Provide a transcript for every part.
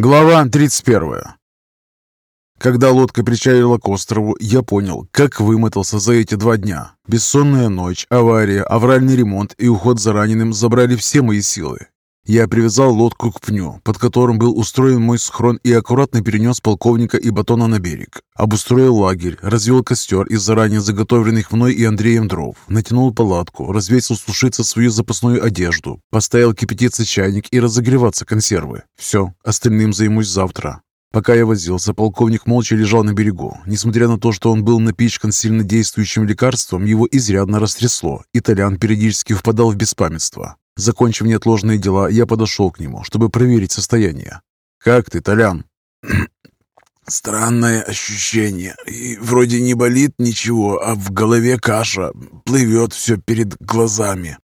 Глава 31. Когда лодка причалила к острову, я понял, как вымотался за эти два дня. Бессонная ночь, авария, авральный ремонт и уход за раненым забрали все мои силы. Я привязал лодку к пню, под которым был устроен мой схрон и аккуратно перенес полковника и батона на берег. Обустроил лагерь, развел костер из заранее заготовленных мной и Андреем дров, натянул палатку, развесил сушиться свою запасную одежду, поставил кипятиться чайник и разогреваться консервы. Все, остальным займусь завтра. Пока я возился, полковник молча лежал на берегу. Несмотря на то, что он был напичкан сильнодействующим лекарством, его изрядно растрясло, и Толян периодически впадал в беспамятство. Закончив неотложные дела, я подошел к нему, чтобы проверить состояние. «Как ты, Толян?» «Странное ощущение. И вроде не болит ничего, а в голове каша. Плывет все перед глазами».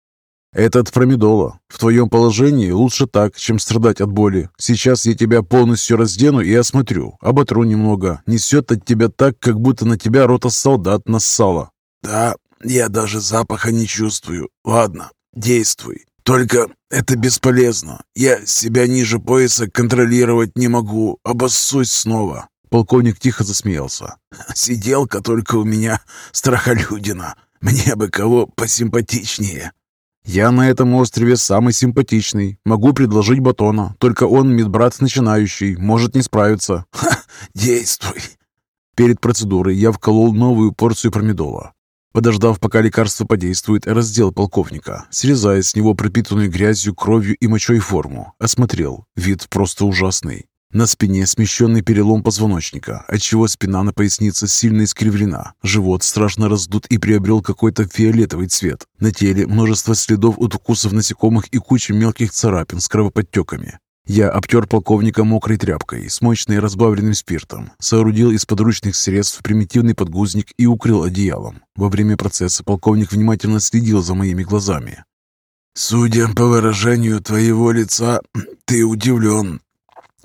«Это от промедола. В твоем положении лучше так, чем страдать от боли. Сейчас я тебя полностью раздену и осмотрю. Оботру немного. Несет от тебя так, как будто на тебя рота солдат нассала». «Да, я даже запаха не чувствую. Ладно, действуй. Только это бесполезно. Я себя ниже пояса контролировать не могу. Обоссусь снова». Полковник тихо засмеялся. «Сиделка только у меня страхолюдина. Мне бы кого посимпатичнее». «Я на этом острове самый симпатичный. Могу предложить батона. Только он медбрат начинающий. Может не справиться». «Ха, действуй». Перед процедурой я вколол новую порцию промедола. Подождав, пока лекарство подействует, раздел полковника, срезая с него пропитанную грязью, кровью и мочой форму. Осмотрел. Вид просто ужасный. На спине смещенный перелом позвоночника, отчего спина на пояснице сильно искривлена. Живот страшно раздут и приобрел какой-то фиолетовый цвет. На теле множество следов от укусов насекомых и куча мелких царапин с кровоподтеками. Я обтер полковника мокрой тряпкой, смоченной разбавленным спиртом, соорудил из подручных средств примитивный подгузник и укрыл одеялом. Во время процесса полковник внимательно следил за моими глазами. «Судя по выражению твоего лица, ты удивлен,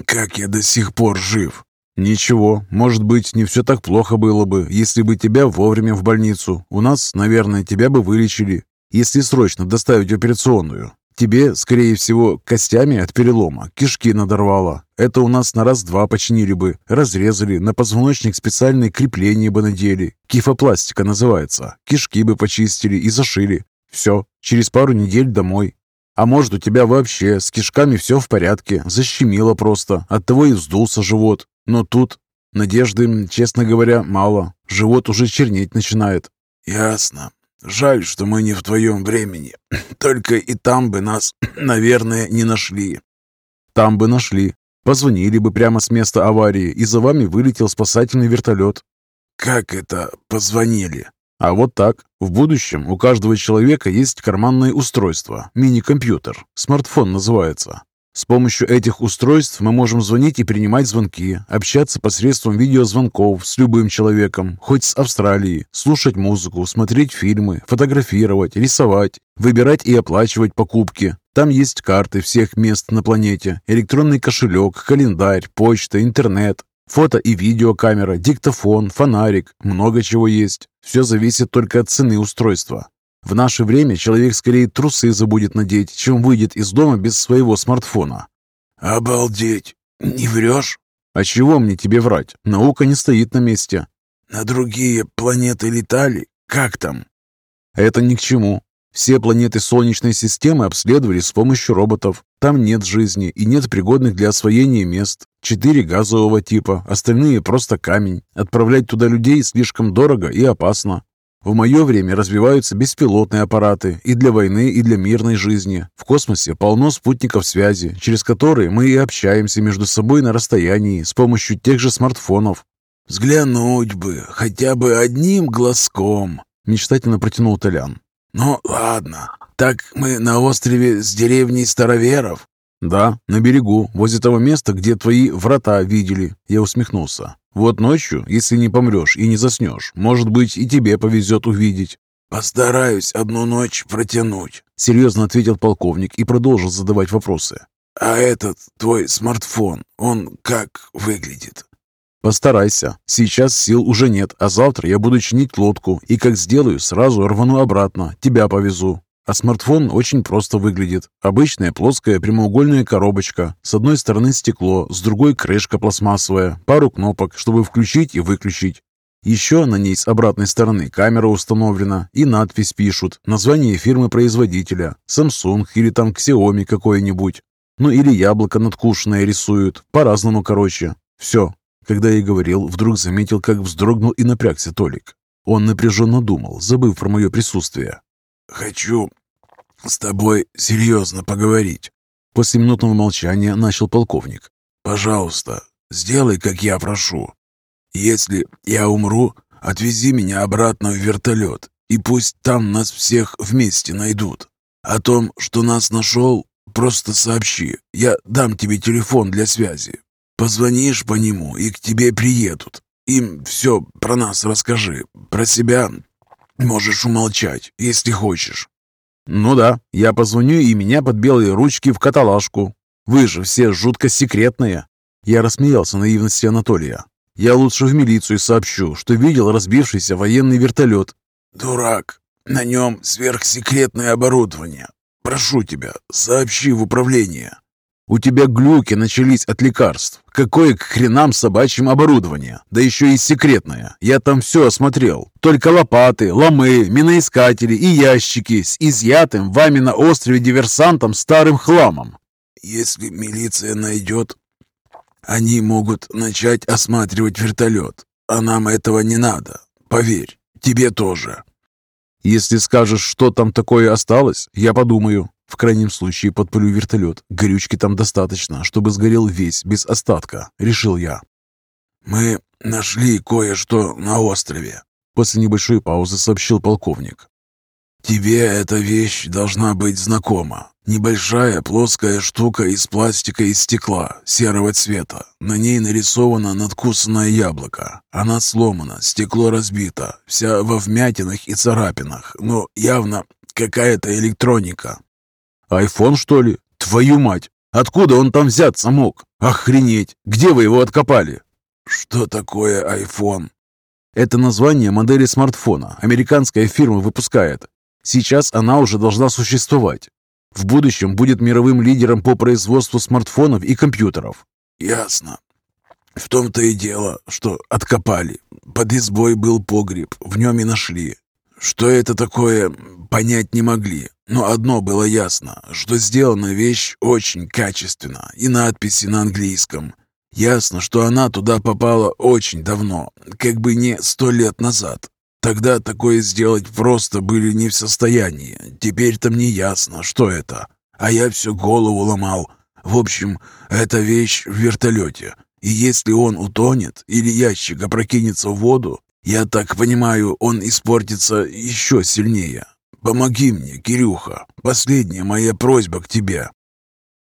как я до сих пор жив». «Ничего, может быть, не все так плохо было бы, если бы тебя вовремя в больницу. У нас, наверное, тебя бы вылечили, если срочно доставить операционную. Тебе, скорее всего, костями от перелома кишки надорвало. Это у нас на раз-два починили бы, разрезали, на позвоночник специальные крепления бы надели. Кифопластика называется. Кишки бы почистили и зашили. Все, через пару недель домой. А может, у тебя вообще с кишками все в порядке, защемило просто, оттого и вздулся живот. Но тут надежды, честно говоря, мало. Живот уже чернеть начинает. «Ясно. Жаль, что мы не в твоем времени. Только и там бы нас, наверное, не нашли». «Там бы нашли. Позвонили бы прямо с места аварии, и за вами вылетел спасательный вертолет». «Как это позвонили?» А вот так. В будущем у каждого человека есть карманное устройство, мини-компьютер, смартфон называется. С помощью этих устройств мы можем звонить и принимать звонки, общаться посредством видеозвонков с любым человеком, хоть с Австралии, слушать музыку, смотреть фильмы, фотографировать, рисовать, выбирать и оплачивать покупки. Там есть карты всех мест на планете, электронный кошелек, календарь, почта, интернет, фото и видеокамера, диктофон, фонарик, много чего есть. Все зависит только от цены устройства. В наше время человек скорее трусы забудет надеть, чем выйдет из дома без своего смартфона. «Обалдеть! Не врешь?» «А чего мне тебе врать? Наука не стоит на месте». «На другие планеты летали? Как там?» «Это ни к чему. Все планеты Солнечной системы обследовали с помощью роботов. Там нет жизни и нет пригодных для освоения мест. Четыре газового типа, остальные просто камень. Отправлять туда людей слишком дорого и опасно. В мое время развиваются беспилотные аппараты и для войны, и для мирной жизни. В космосе полно спутников связи, через которые мы и общаемся между собой на расстоянии с помощью тех же смартфонов. «Взглянуть бы, хотя бы одним глазком», — мечтательно протянул Толян. «Ну, ладно. Так мы на острове с деревней Староверов?» «Да, на берегу, возле того места, где твои врата видели», — я усмехнулся. Вот ночью, если не помрешь и не заснешь, может быть, и тебе повезет увидеть». «Постараюсь одну ночь протянуть», — серьезно ответил полковник и продолжил задавать вопросы. «А этот твой смартфон, он как выглядит?» «Постарайся. Сейчас сил уже нет, а завтра я буду чинить лодку, и как сделаю, сразу рвану обратно, тебя повезу. А смартфон очень просто выглядит. Обычная плоская прямоугольная коробочка. С одной стороны стекло, с другой крышка пластмассовая, пару кнопок, чтобы включить и выключить. Еще на ней с обратной стороны камера установлена и надпись пишут, название фирмы-производителя, Samsung или там Xiaomi какой-нибудь. Ну или яблоко надкушенное рисуют, по-разному короче. Все. Когда я говорил, вдруг заметил, как вздрогнул и напрягся Толик. Он напряженно думал, забыв про мое присутствие. «Хочу с тобой серьезно поговорить». После минутного молчания начал полковник. «Пожалуйста, сделай, как я прошу. Если я умру, отвези меня обратно в вертолет, и пусть там нас всех вместе найдут. О том, что нас нашел, просто сообщи. Я дам тебе телефон для связи. Позвонишь по нему, и к тебе приедут. Им все про нас расскажи. Про себя Можешь умолчать, если хочешь. Ну да, я позвоню и меня под белые ручки в каталажку. Вы же все жутко секретные. Я рассмеялся наивности Анатолия. Я лучше в милицию сообщу, что видел разбившийся военный вертолет. Дурак, на нем сверхсекретное оборудование. Прошу тебя, сообщи в управление. У тебя глюки начались от лекарств. Какое к хренам собачьим оборудование? Да еще и секретное. Я там все осмотрел. Только лопаты, ломы, миноискатели и ящики с изъятым вами на острове диверсантом старым хламом. Если милиция найдет, они могут начать осматривать вертолет. А нам этого не надо. Поверь, тебе тоже. Если скажешь, что там такое осталось, я подумаю. В крайнем случае подпалю вертолет. Горючки там достаточно, чтобы сгорел весь, без остатка, решил я. «Мы нашли кое-что на острове», — после небольшой паузы сообщил полковник. «Тебе эта вещь должна быть знакома. Небольшая плоская штука из пластика и стекла, серого цвета. На ней нарисовано надкусанное яблоко. Она сломана, стекло разбито, вся во вмятинах и царапинах, но явно какая-то электроника. Айфон, что ли? Твою мать! Откуда он там взяться мог? Охренеть! Где вы его откопали? Что такое айфон? Это название модели смартфона. Американская фирма выпускает. Сейчас она уже должна существовать. В будущем будет мировым лидером по производству смартфонов и компьютеров. Ясно. В том-то и дело, что откопали. Под избой был погреб, в нем и нашли. Что это такое, понять не могли. Но одно было ясно, что сделана вещь очень качественно, и надписи на английском. Ясно, что она туда попала очень давно, как бы не сто лет назад. Тогда такое сделать просто были не в состоянии. Теперь-то мне ясно, что это. А я всю голову ломал. В общем, это вещь в вертолете. И если он утонет или ящик опрокинется в воду, я так понимаю, он испортится еще сильнее. Помоги мне, Кирюха. Последняя моя просьба к тебе.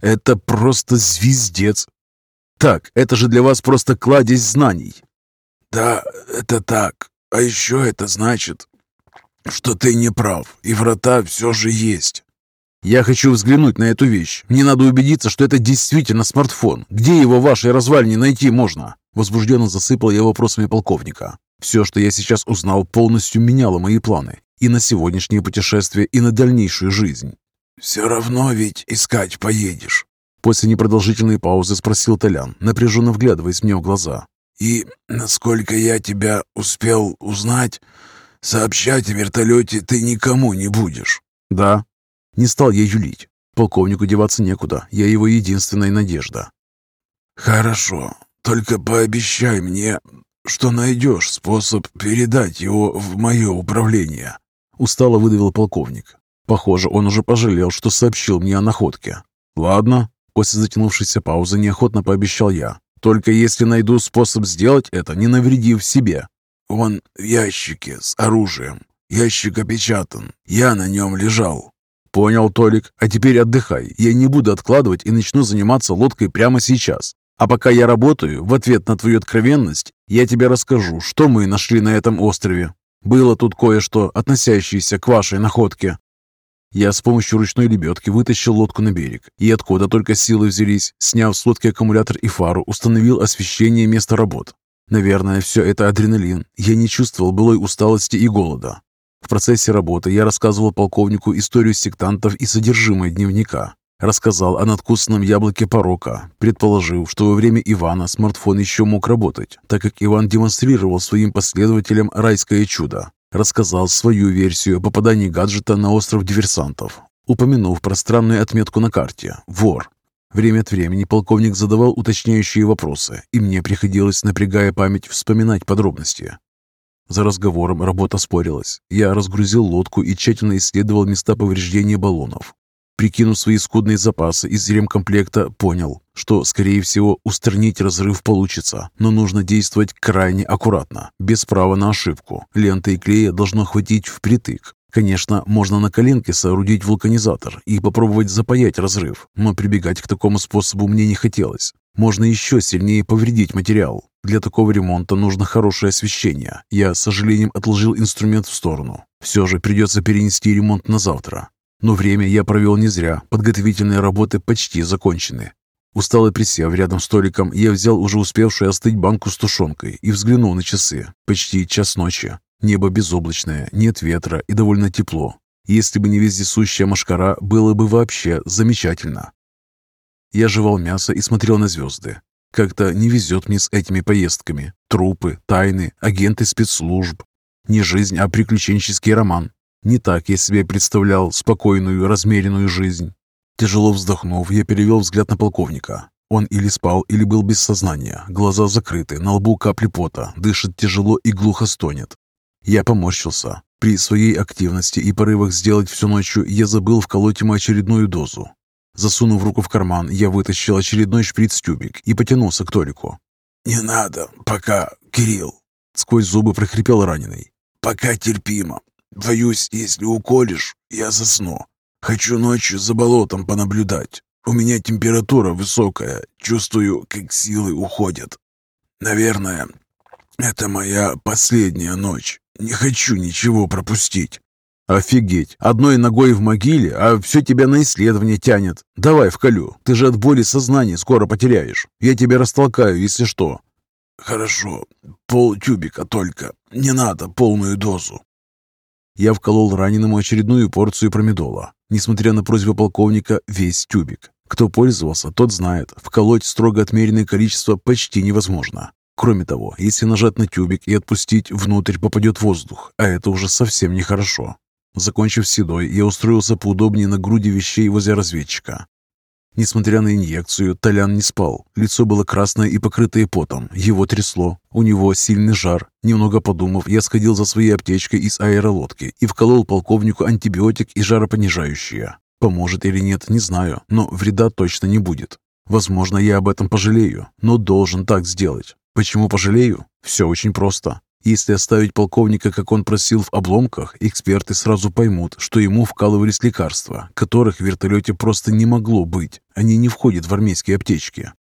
Это просто звездец. Так, это же для вас просто кладезь знаний. Да, это так. А еще это значит, что ты не прав, и врата все же есть. Я хочу взглянуть на эту вещь. Мне надо убедиться, что это действительно смартфон. Где его в вашей развалине найти можно? Возбужденно засыпал я вопросами полковника. Все, что я сейчас узнал, полностью меняло мои планы и на сегодняшнее путешествие, и на дальнейшую жизнь. «Все равно ведь искать поедешь?» После непродолжительной паузы спросил Толян, напряженно вглядываясь мне в глаза. «И, насколько я тебя успел узнать, сообщать о вертолете ты никому не будешь?» «Да». Не стал я юлить. Полковнику деваться некуда, я его единственная надежда. «Хорошо, только пообещай мне, что найдешь способ передать его в мое управление». Устало выдавил полковник. Похоже, он уже пожалел, что сообщил мне о находке. «Ладно», — после затянувшейся паузы неохотно пообещал я. «Только если найду способ сделать это, не навредив себе». «Он в ящике с оружием. Ящик опечатан. Я на нем лежал». «Понял, Толик. А теперь отдыхай. Я не буду откладывать и начну заниматься лодкой прямо сейчас. А пока я работаю, в ответ на твою откровенность, я тебе расскажу, что мы нашли на этом острове. Было тут кое-что, относящееся к вашей находке». Я с помощью ручной лебедки вытащил лодку на берег, и откуда только силы взялись, сняв с лодки аккумулятор и фару, установил освещение места работ. Наверное, все это адреналин. Я не чувствовал былой усталости и голода. В процессе работы я рассказывал полковнику историю сектантов и содержимое дневника. Рассказал о надкусанном яблоке порока, предположив, что во время Ивана смартфон еще мог работать, так как Иван демонстрировал своим последователям райское чудо. Рассказал свою версию о попадании гаджета на остров диверсантов, упомянув про странную отметку на карте «Вор». Время от времени полковник задавал уточняющие вопросы, и мне приходилось, напрягая память, вспоминать подробности. За разговором работа спорилась. Я разгрузил лодку и тщательно исследовал места повреждения баллонов. Прикинув свои скудные запасы из ремкомплекта, понял, что, скорее всего, устранить разрыв получится, но нужно действовать крайне аккуратно, без права на ошибку. Ленты и клея должно хватить впритык. Конечно, можно на коленке соорудить вулканизатор и попробовать запаять разрыв, но прибегать к такому способу мне не хотелось. Можно еще сильнее повредить материал. Для такого ремонта нужно хорошее освещение. Я, с сожалением, отложил инструмент в сторону. Все же придется перенести ремонт на завтра. Но время я провел не зря, подготовительные работы почти закончены. Устало присев рядом с столиком, я взял уже успевшую остыть банку с тушенкой и взглянул на часы. Почти час ночи. Небо безоблачное, нет ветра и довольно тепло. Если бы не вездесущая машкара, было бы вообще замечательно. Я жевал мясо и смотрел на звезды. Как-то не везет мне с этими поездками. Трупы, тайны, агенты спецслужб. Не жизнь, а приключенческий роман. Не так я себе представлял спокойную, размеренную жизнь. Тяжело вздохнув, я перевел взгляд на полковника. Он или спал, или был без сознания. Глаза закрыты, на лбу капли пота, дышит тяжело и глухо стонет. Я поморщился. При своей активности и порывах сделать всю ночью я забыл вколоть ему очередную дозу. Засунув руку в карман, я вытащил очередной шприц-тюбик и потянулся к Торику. «Не надо, пока, Кирилл!» Сквозь зубы прохрипел раненый. «Пока терпимо. Боюсь, если уколешь, я засну. Хочу ночью за болотом понаблюдать. У меня температура высокая, чувствую, как силы уходят. Наверное, это моя последняя ночь. Не хочу ничего пропустить». «Офигеть! Одной ногой в могиле, а все тебя на исследование тянет. Давай вколю. Ты же от боли сознание скоро потеряешь. Я тебя растолкаю, если что». «Хорошо. Пол тюбика только. Не надо полную дозу. Я вколол раненому очередную порцию промедола. Несмотря на просьбу полковника, весь тюбик. Кто пользовался, тот знает, вколоть строго отмеренное количество почти невозможно. Кроме того, если нажать на тюбик и отпустить, внутрь попадет воздух, а это уже совсем нехорошо. Закончив седой, я устроился поудобнее на груди вещей возле разведчика. Несмотря на инъекцию, Толян не спал. Лицо было красное и покрытое потом. Его трясло. У него сильный жар. Немного подумав, я сходил за своей аптечкой из аэролодки и вколол полковнику антибиотик и жаропонижающее. Поможет или нет, не знаю, но вреда точно не будет. Возможно, я об этом пожалею, но должен так сделать. Почему пожалею? Все очень просто. Если оставить полковника, как он просил в обломках, эксперты сразу поймут, что ему вкалывались лекарства, которых в вертолете просто не могло быть. Они не входят в армейские аптечки.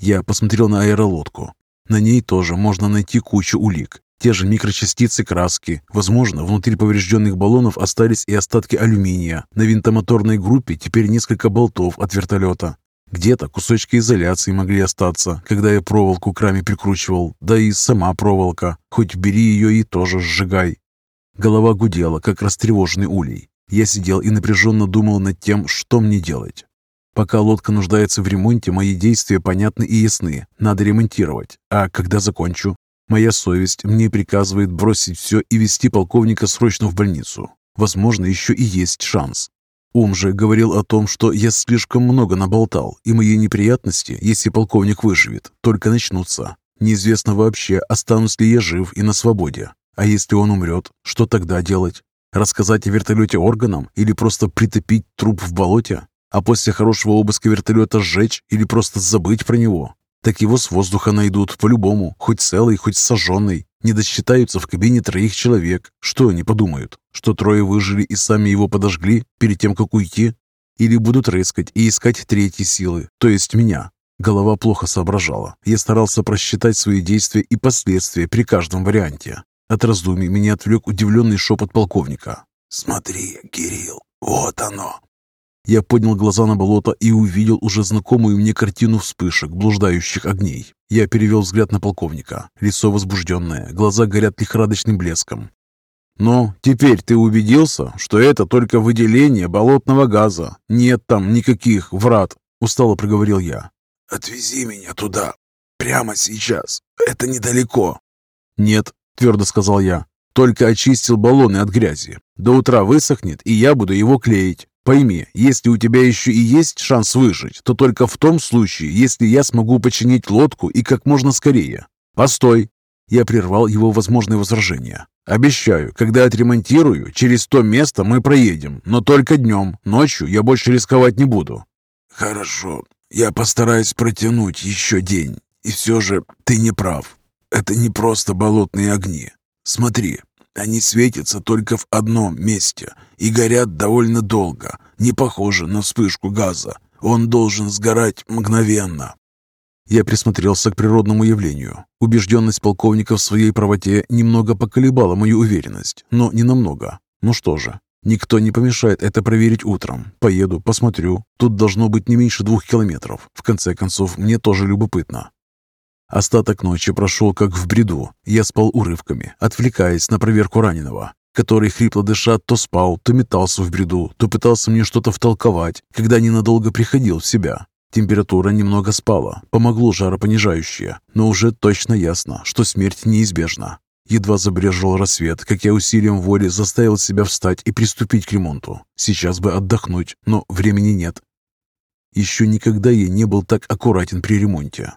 Я посмотрел на аэролодку. На ней тоже можно найти кучу улик. Те же микрочастицы краски. Возможно, внутри поврежденных баллонов остались и остатки алюминия. На винтомоторной группе теперь несколько болтов от вертолета. Где-то кусочки изоляции могли остаться, когда я проволоку к раме прикручивал, да и сама проволока, хоть бери ее и тоже сжигай. Голова гудела, как растревоженный улей. Я сидел и напряженно думал над тем, что мне делать. Пока лодка нуждается в ремонте, мои действия понятны и ясны. Надо ремонтировать. А когда закончу? Моя совесть мне приказывает бросить все и вести полковника срочно в больницу. Возможно, еще и есть шанс. Ум же говорил о том, что я слишком много наболтал, и мои неприятности, если полковник выживет, только начнутся. Неизвестно вообще, останусь ли я жив и на свободе. А если он умрет, что тогда делать? Рассказать о вертолете органам или просто притопить труп в болоте? А после хорошего обыска вертолета сжечь или просто забыть про него? Так его с воздуха найдут по-любому, хоть целый, хоть сожженный. Не досчитаются в кабине троих человек. Что они подумают? Что трое выжили и сами его подожгли перед тем, как уйти? Или будут рыскать и искать третьи силы, то есть меня? Голова плохо соображала. Я старался просчитать свои действия и последствия при каждом варианте. От раздумий меня отвлек удивленный шепот полковника. «Смотри, Кирилл, вот оно!» Я поднял глаза на болото и увидел уже знакомую мне картину вспышек, блуждающих огней. Я перевел взгляд на полковника. Лицо возбужденное, глаза горят лихорадочным блеском. «Ну, теперь ты убедился, что это только выделение болотного газа. Нет там никаких врат», — устало проговорил я. «Отвези меня туда, прямо сейчас. Это недалеко». «Нет», — твердо сказал я. «Только очистил баллоны от грязи. До утра высохнет, и я буду его клеить. Пойми, если у тебя еще и есть шанс выжить, то только в том случае, если я смогу починить лодку и как можно скорее. Постой!» Я прервал его возможные возражения. Обещаю, когда отремонтирую, через то место мы проедем, но только днем. Ночью я больше рисковать не буду». «Хорошо, я постараюсь протянуть еще день. И все же ты не прав. Это не просто болотные огни. Смотри, они светятся только в одном месте и горят довольно долго. Не похоже на вспышку газа. Он должен сгорать мгновенно. Я присмотрелся к природному явлению. Убежденность полковника в своей правоте немного поколебала мою уверенность, но не намного. Ну что же, никто не помешает это проверить утром. Поеду, посмотрю. Тут должно быть не меньше двух километров. В конце концов, мне тоже любопытно. Остаток ночи прошел как в бреду. Я спал урывками, отвлекаясь на проверку раненого, который, хрипло дыша, то спал, то метался в бреду, то пытался мне что-то втолковать, когда ненадолго приходил в себя. Температура немного спала, помогло жаропонижающее, но уже точно ясно, что смерть неизбежна. Едва забрежил рассвет, как я усилием воли заставил себя встать и приступить к ремонту. Сейчас бы отдохнуть, но времени нет. Еще никогда я не был так аккуратен при ремонте.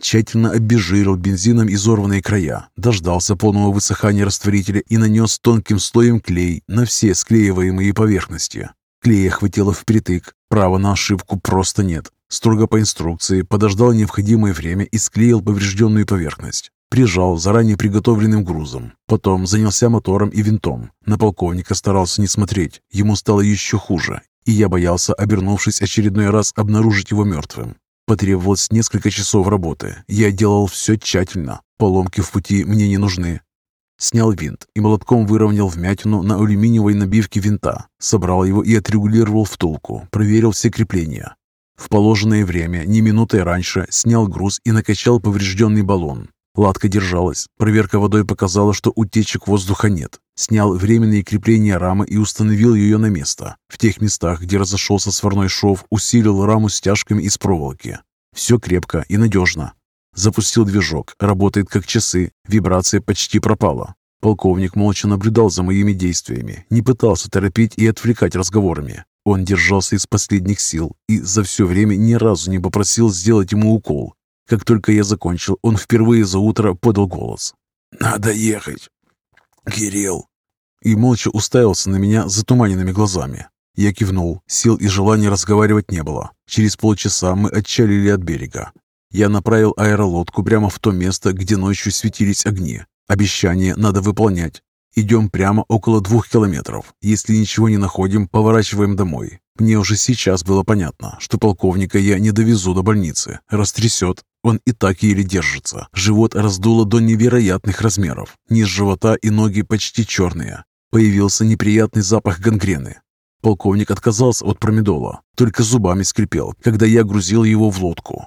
Тщательно обезжирил бензином изорванные края, дождался полного высыхания растворителя и нанес тонким слоем клей на все склеиваемые поверхности. Клея хватило впритык, права на ошибку просто нет. Строго по инструкции подождал необходимое время и склеил поврежденную поверхность. Прижал заранее приготовленным грузом. Потом занялся мотором и винтом. На полковника старался не смотреть. Ему стало еще хуже. И я боялся, обернувшись очередной раз, обнаружить его мертвым. Потребовалось несколько часов работы. Я делал все тщательно. Поломки в пути мне не нужны. Снял винт и молотком выровнял вмятину на алюминиевой набивке винта. Собрал его и отрегулировал втулку. Проверил все крепления. В положенное время, ни минутой раньше, снял груз и накачал поврежденный баллон. Латка держалась. Проверка водой показала, что утечек воздуха нет. Снял временные крепления рамы и установил ее на место. В тех местах, где разошелся сварной шов, усилил раму стяжками из проволоки. Все крепко и надежно. Запустил движок. Работает как часы. Вибрация почти пропала. Полковник молча наблюдал за моими действиями, не пытался торопить и отвлекать разговорами. Он держался из последних сил и за все время ни разу не попросил сделать ему укол. Как только я закончил, он впервые за утро подал голос. «Надо ехать, Кирилл!» И молча уставился на меня затуманенными глазами. Я кивнул, сил и желания разговаривать не было. Через полчаса мы отчалили от берега. Я направил аэролодку прямо в то место, где ночью светились огни. Обещание надо выполнять. Идем прямо около двух километров. Если ничего не находим, поворачиваем домой. Мне уже сейчас было понятно, что полковника я не довезу до больницы. Растрясет. Он и так еле держится. Живот раздуло до невероятных размеров. Низ живота и ноги почти черные. Появился неприятный запах гангрены. Полковник отказался от промедола, только зубами скрипел, когда я грузил его в лодку.